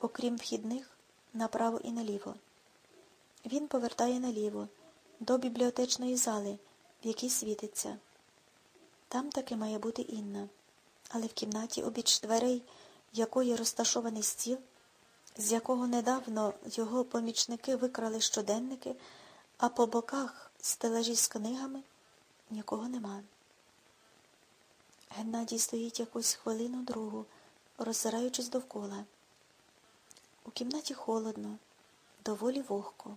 окрім вхідних, направо і наліво. Він повертає наліво, до бібліотечної зали, в якій світиться. Там таки має бути Інна, але в кімнаті обіч дверей, якої розташований стіл, з якого недавно його помічники викрали щоденники, а по боках стелажі з книгами нікого нема. Геннадій стоїть якусь хвилину другу, роззираючись довкола. У кімнаті холодно, доволі вогко.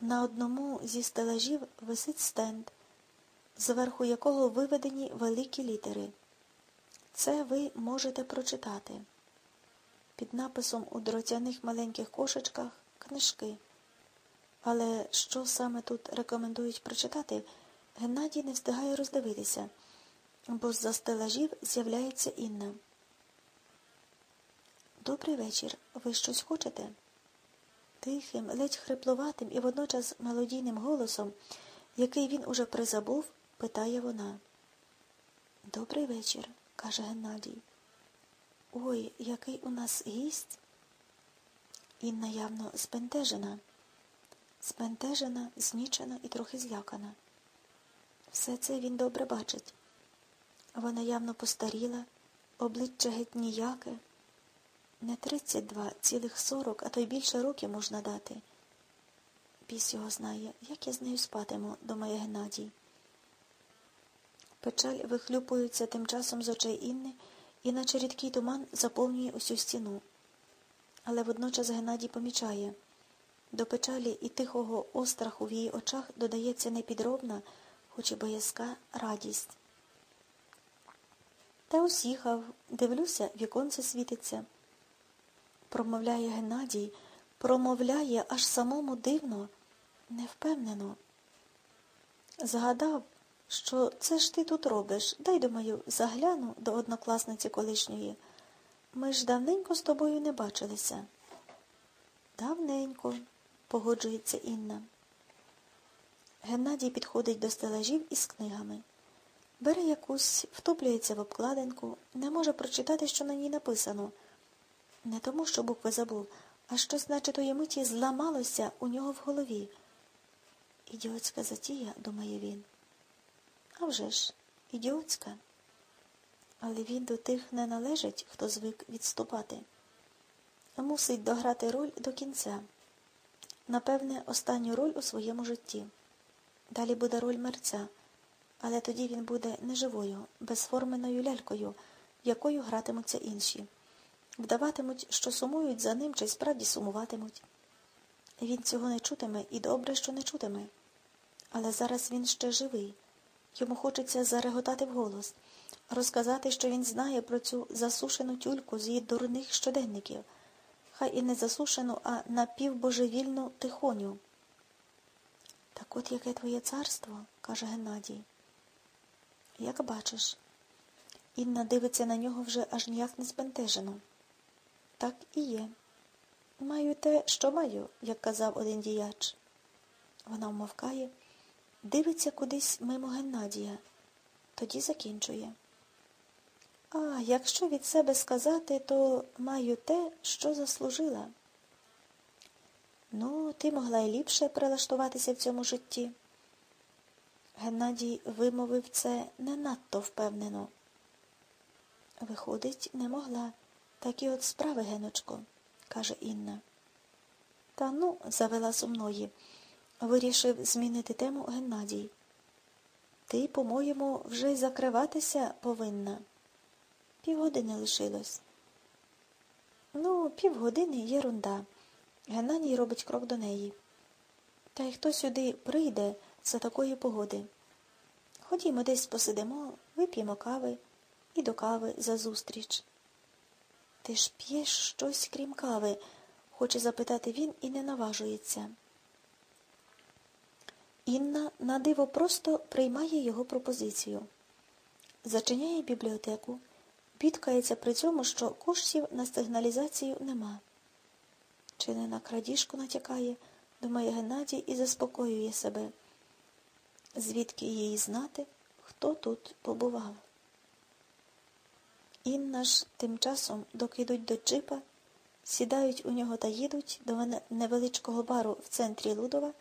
На одному зі стелажів висить стенд, зверху якого виведені великі літери. Це ви можете прочитати. Під написом у дротяних маленьких кошечках книжки. Але що саме тут рекомендують прочитати, Геннадій не встигає роздивитися, бо з-за стелажів з'являється Інна. Добрий вечір. Ви щось хочете? Тихим, ледь хрипловатим і водночас мелодійним голосом, який він уже призабув, питає вона. Добрий вечір, каже Геннадій. Ой, який у нас гість. Інна явно збентежена, збентежена, знічена і трохи злякана. Все це він добре бачить. Вона явно постаріла, обличчя геть ніяке. Не тридцять два, цілих сорок, а то й більше років можна дати. Біс його знає, як я з нею спатиму, думає Геннадій. Печаль вихлюпується тим часом з очей Інни, і наче рідкий туман заповнює усю стіну. Але водночас Геннадій помічає до печалі і тихого остраху в її очах додається непідробна, хоч і боязка радість. Та ось їхав, дивлюся, віконце світиться промовляє Геннадій, промовляє аж самому дивно, невпевнено. Згадав, що це ж ти тут робиш. Дай думаю, загляну до однокласниці колишньої. Ми ж давненько з тобою не бачилися. Давненько, погоджується Інна. Геннадій підходить до стелажів із книгами. Бере якусь, втуплюється в обкладинку, не може прочитати, що на ній написано. Не тому, що букви забув, а щось, наче тої миті, зламалося у нього в голові. Ідіотська затія, думає він. А вже ж, ідіотська. Але він до тих не належить, хто звик відступати. Мусить дограти роль до кінця. Напевне, останню роль у своєму житті. Далі буде роль мерця, але тоді він буде неживою, безформеною лялькою, якою гратимуться інші вдаватимуть, що сумують за ним чи справді сумуватимуть. Він цього не чутиме і добре, що не чутиме. Але зараз він ще живий. Йому хочеться зареготати вголос, розказати, що він знає про цю засушену тюльку з її дурних щоденників, хай і не засушену, а напівбожевільну тихоню. Так от яке твоє царство, каже Геннадій. Як бачиш, Інна дивиться на нього вже аж ніяк не збентежено. Так і є. Маю те, що маю, як казав один діяч. Вона вмовкає, дивиться кудись мимо Геннадія, тоді закінчує. А якщо від себе сказати, то маю те, що заслужила. Ну, ти могла й ліпше прилаштуватися в цьому житті. Геннадій вимовив це не надто впевнено. Виходить, не могла. Такі от справи, Геночко, каже Інна. Та ну, завела сумної, вирішив змінити тему Геннадій. Ти, по-моєму, вже й закриватися повинна. Півгодини лишилось. Ну, півгодини єрунда. Геннадій робить крок до неї. Та й хто сюди прийде за такої погоди? Ходімо десь посидимо, вип'ємо кави і до кави за зустріч. Ти ж п'єш щось крім кави, хоче запитати він і не наважується. Інна на диво просто приймає його пропозицію. Зачиняє бібліотеку, бідкається при цьому, що коштів на сигналізацію нема. Чи не на крадіжку натякає, думає Геннадій і заспокоює себе. Звідки їй знати, хто тут побував? Інна ж тим часом, доки йдуть до джипа, сідають у нього та їдуть до невеличкого бару в центрі Лудова,